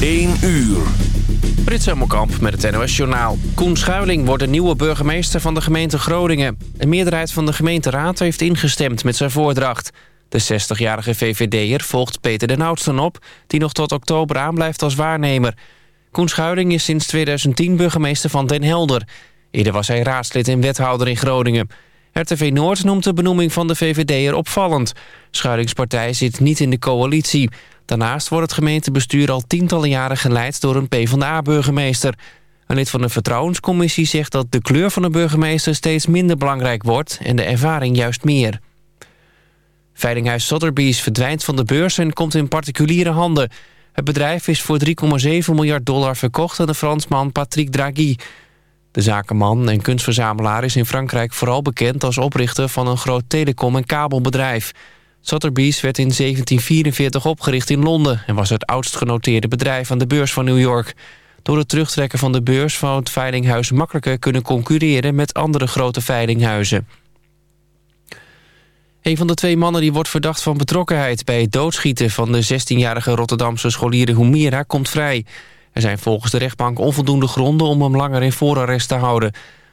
1 uur. Frits Hemelkamp met het NOS Journaal. Koen Schuiling wordt de nieuwe burgemeester van de gemeente Groningen. Een meerderheid van de gemeenteraad heeft ingestemd met zijn voordracht. De 60-jarige VVD'er volgt Peter den Oudsten op... die nog tot oktober aanblijft als waarnemer. Koen Schuiling is sinds 2010 burgemeester van Den Helder. Eerder was hij raadslid en wethouder in Groningen. RTV Noord noemt de benoeming van de VVD'er opvallend. Schuilingspartij zit niet in de coalitie... Daarnaast wordt het gemeentebestuur al tientallen jaren geleid door een PvdA-burgemeester. Een lid van de Vertrouwenscommissie zegt dat de kleur van de burgemeester steeds minder belangrijk wordt en de ervaring juist meer. Veilinghuis Sotheby's verdwijnt van de beurs en komt in particuliere handen. Het bedrijf is voor 3,7 miljard dollar verkocht aan de Fransman Patrick Draghi. De zakenman en kunstverzamelaar is in Frankrijk vooral bekend als oprichter van een groot telecom- en kabelbedrijf. Sotheby's werd in 1744 opgericht in Londen... en was het oudst genoteerde bedrijf aan de beurs van New York. Door het terugtrekken van de beurs zou het veilinghuis makkelijker kunnen concurreren... met andere grote veilinghuizen. Een van de twee mannen die wordt verdacht van betrokkenheid... bij het doodschieten van de 16-jarige Rotterdamse scholier Humira komt vrij. Er zijn volgens de rechtbank onvoldoende gronden om hem langer in voorarrest te houden.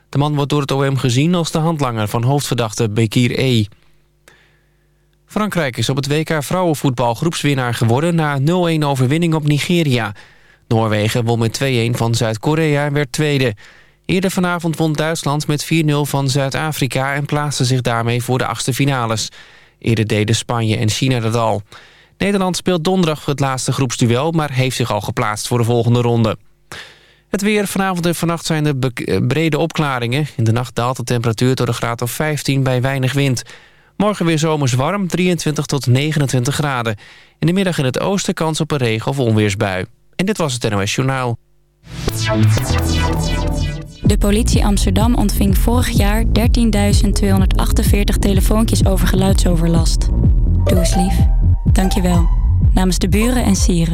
De man wordt door het OM gezien als de handlanger van hoofdverdachte Bekir E. Frankrijk is op het WK vrouwenvoetbal groepswinnaar geworden... na 0-1 overwinning op Nigeria. Noorwegen won met 2-1 van Zuid-Korea en werd tweede. Eerder vanavond won Duitsland met 4-0 van Zuid-Afrika... en plaatste zich daarmee voor de achtste finales. Eerder deden Spanje en China dat al. Nederland speelt donderdag het laatste groepsduel... maar heeft zich al geplaatst voor de volgende ronde. Het weer vanavond en vannacht zijn er brede opklaringen. In de nacht daalt de temperatuur tot een graad of 15 bij weinig wind... Morgen weer zomers warm, 23 tot 29 graden. In de middag in het oosten kans op een regen- of onweersbui. En dit was het NOS Journaal. De politie Amsterdam ontving vorig jaar 13.248 telefoontjes over geluidsoverlast. Doe eens lief. Dank je wel. Namens de buren en sieren.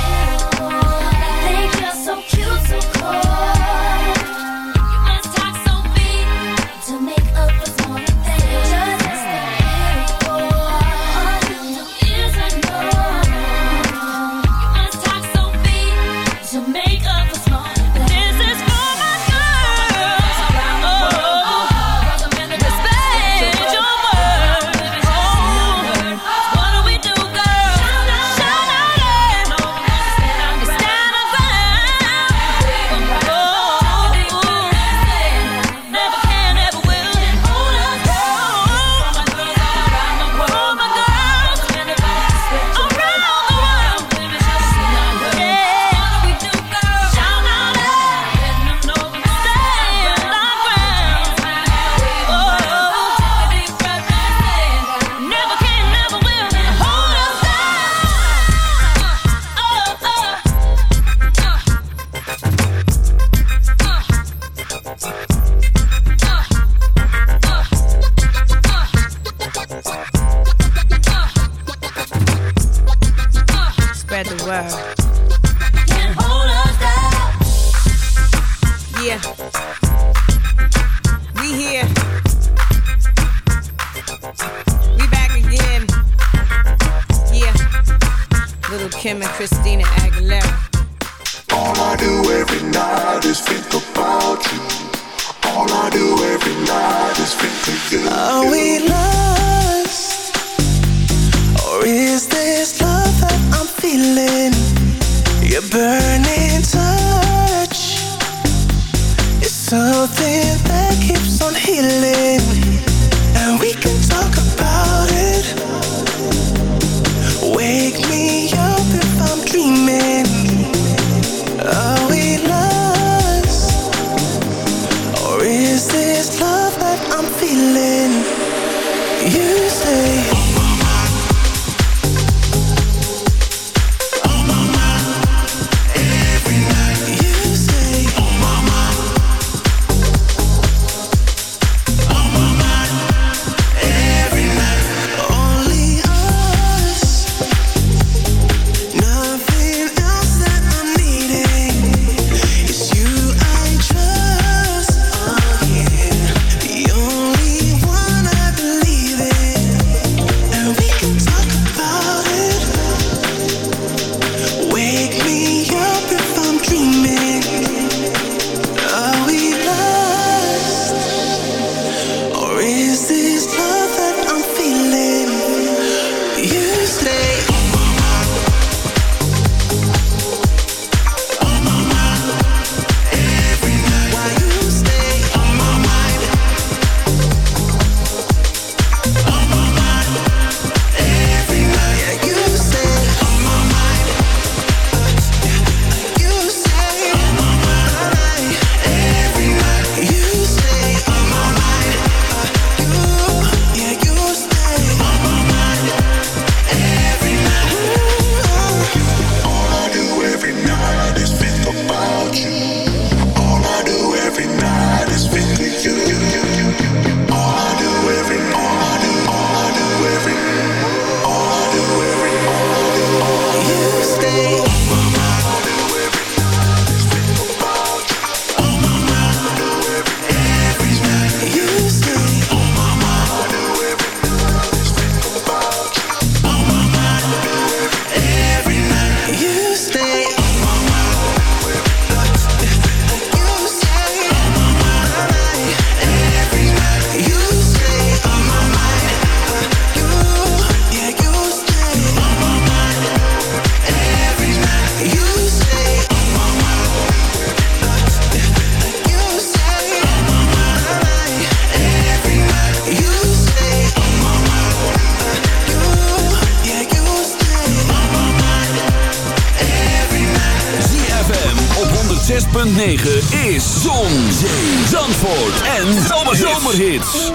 so cold. is Zon, Zandvoort en Zomerhits.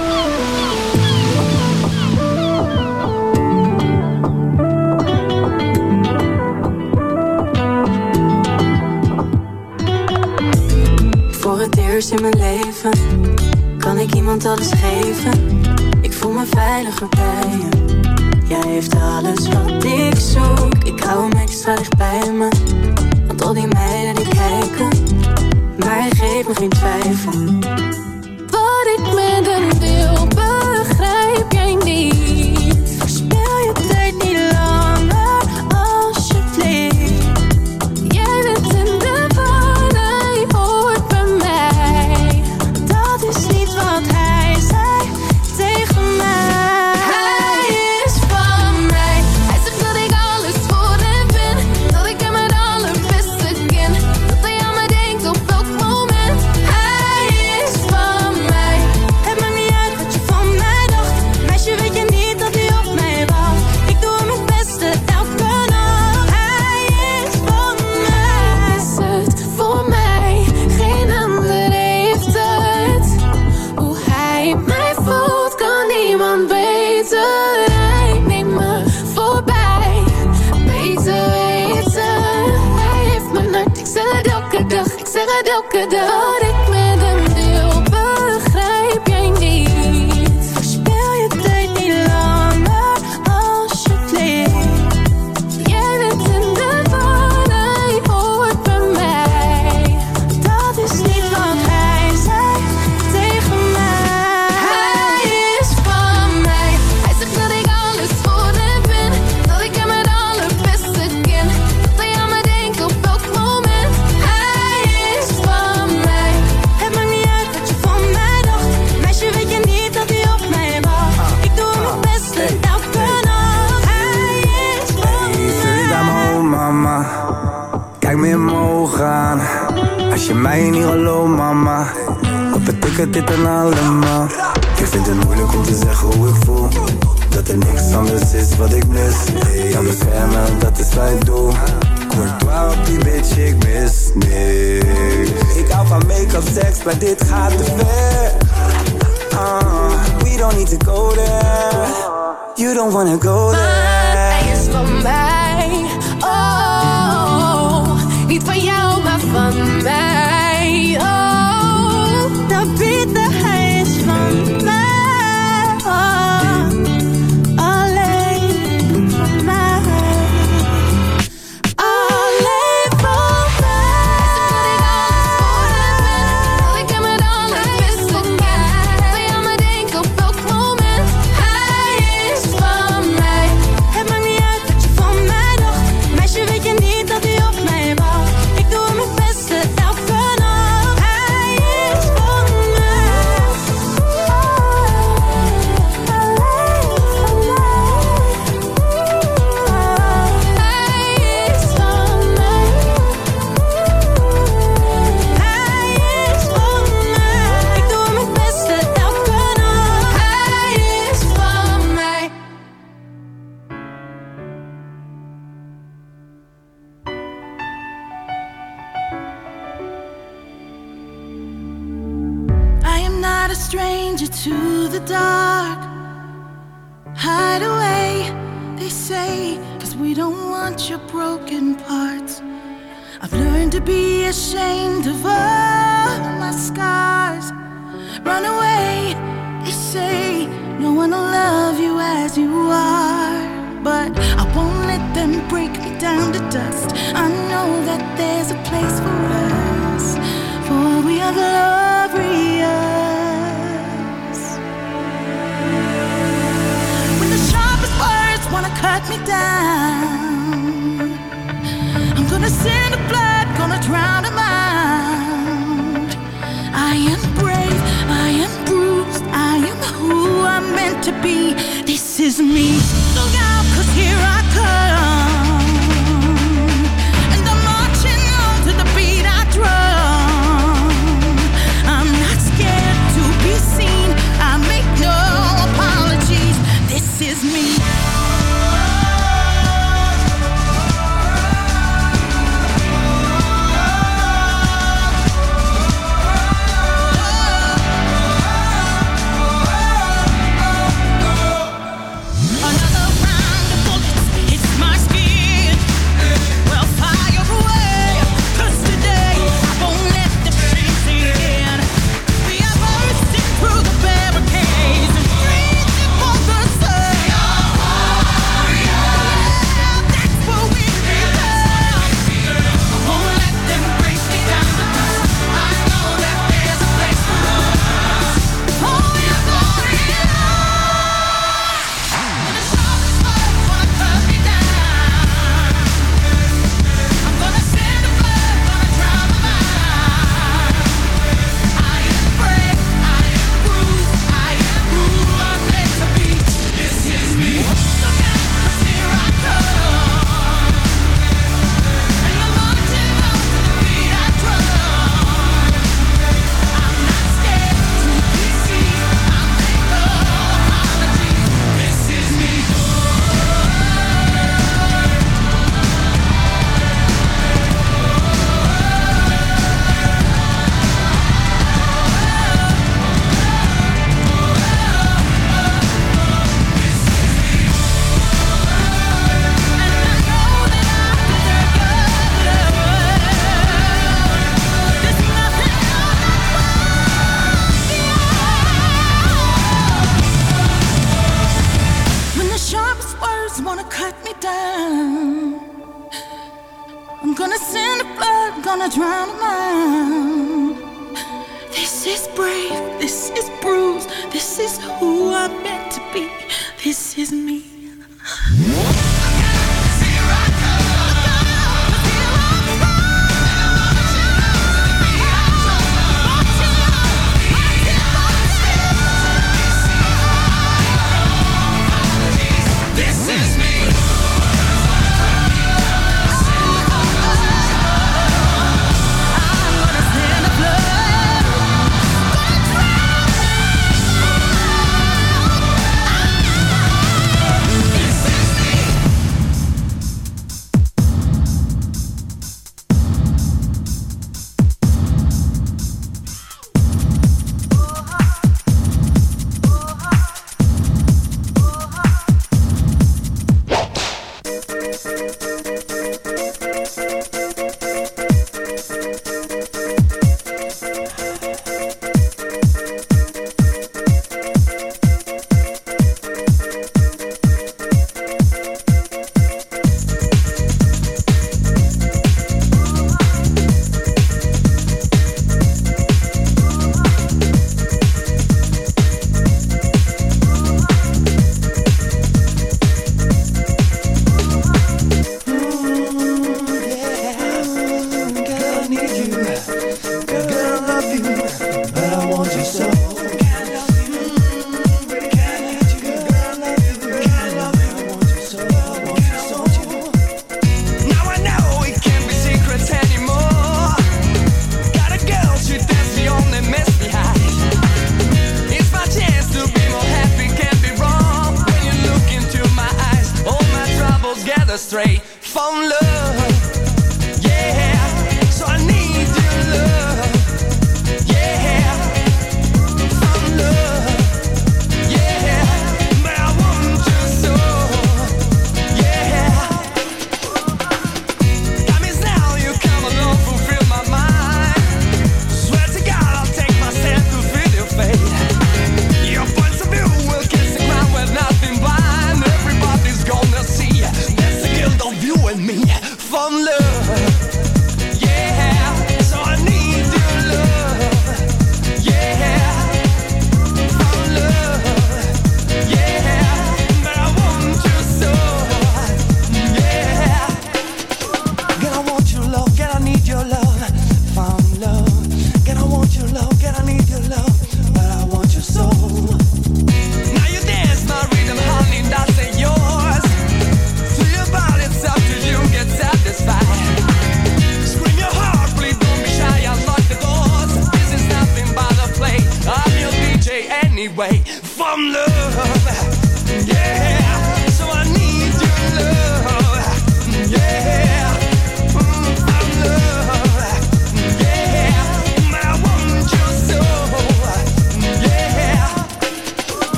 Voor het eerst in mijn leven kan ik iemand alles geven. Ik voel me veiliger bij je. Jij heeft alles wat ik zoek. Ik hou hem extra dicht bij me hij geeft me geen twijfel.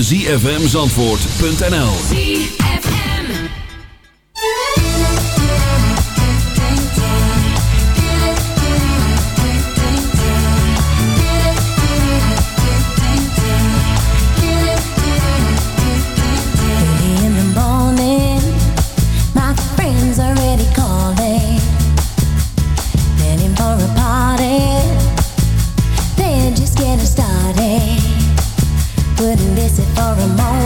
zfmzandvoort.nl for a moment.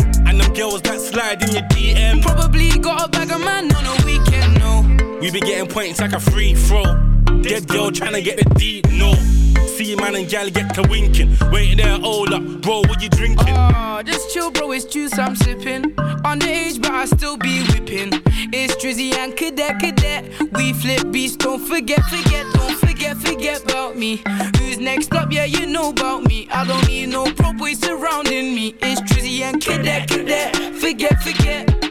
Them girls that slide in your DM. Probably got a bag of man on a weekend. We be getting points like a free throw. Dead girl tryna get the D, no. See man and gal get to winking. Wait there, hold up, bro, what you drinking? Oh, just chill, bro, it's juice I'm sipping. Underage, but I still be whipping. It's Drizzy and Cadet, Cadet. We flip beats, don't forget, forget, don't forget, forget about me. Who's next up? Yeah, you know about me. I don't need no pro boys surrounding me. It's Drizzy and Cadet, Cadet. Forget, forget.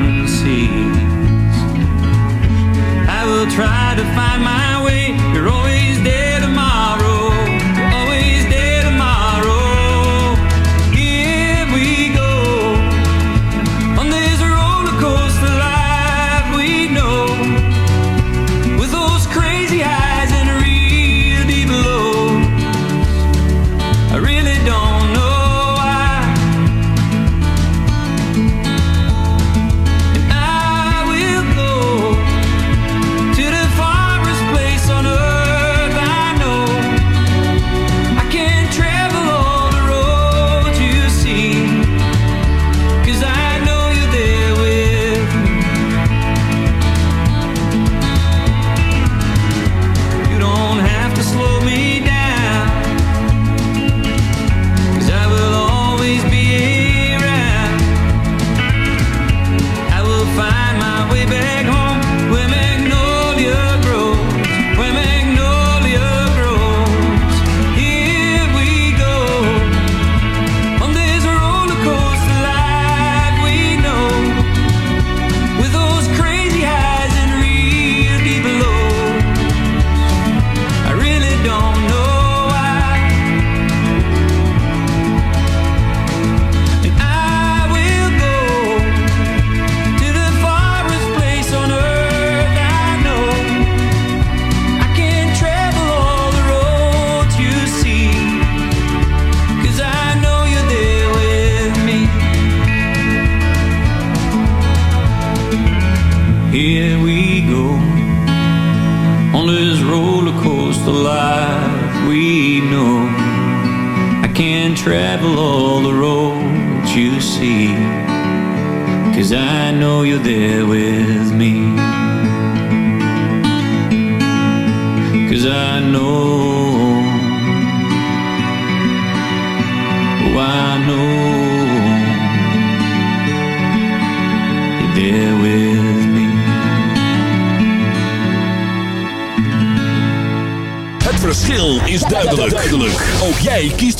try to find my way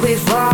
Before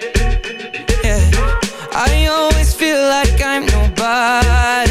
nobody.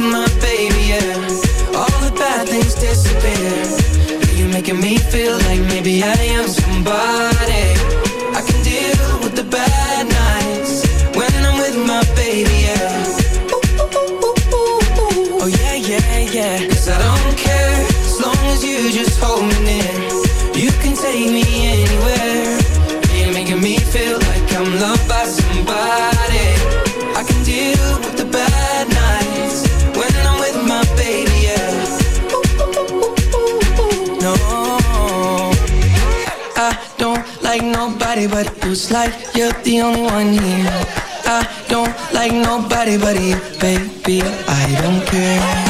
my baby, yeah. All the bad things disappear. You're making me feel like maybe I am somebody. nobody but you. Slide, you're the only one here. I don't like nobody but you, baby. I don't care.